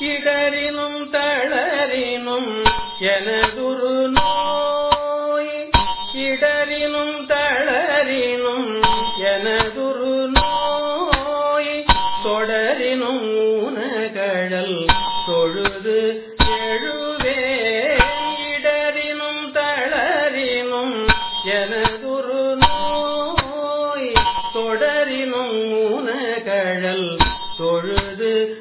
இடரினும் தளரினும் எனதுரு நோய். இடரினும் தளரினும் எனதுரு நோய். தொடரினும் ஊனகழல் தொழுது எழுவேன் இடரினும் தளரினும் எனதுரு நோய். தொடரினும் ஊனகழல் தொழுது